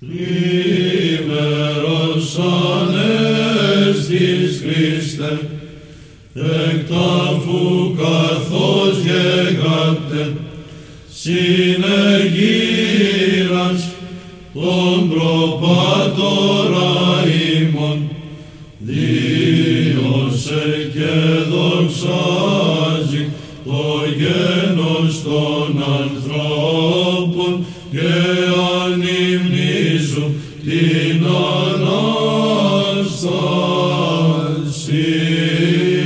Τρίμερος Ανέστης Χριστέ, εκ τάφου καθώς γεγάτε, συνεγείρας τον προπάτορα ημών, δίωσε και δοξάζει το γένος των ανθρώπων και ανυμνίζουν inanarsan seni.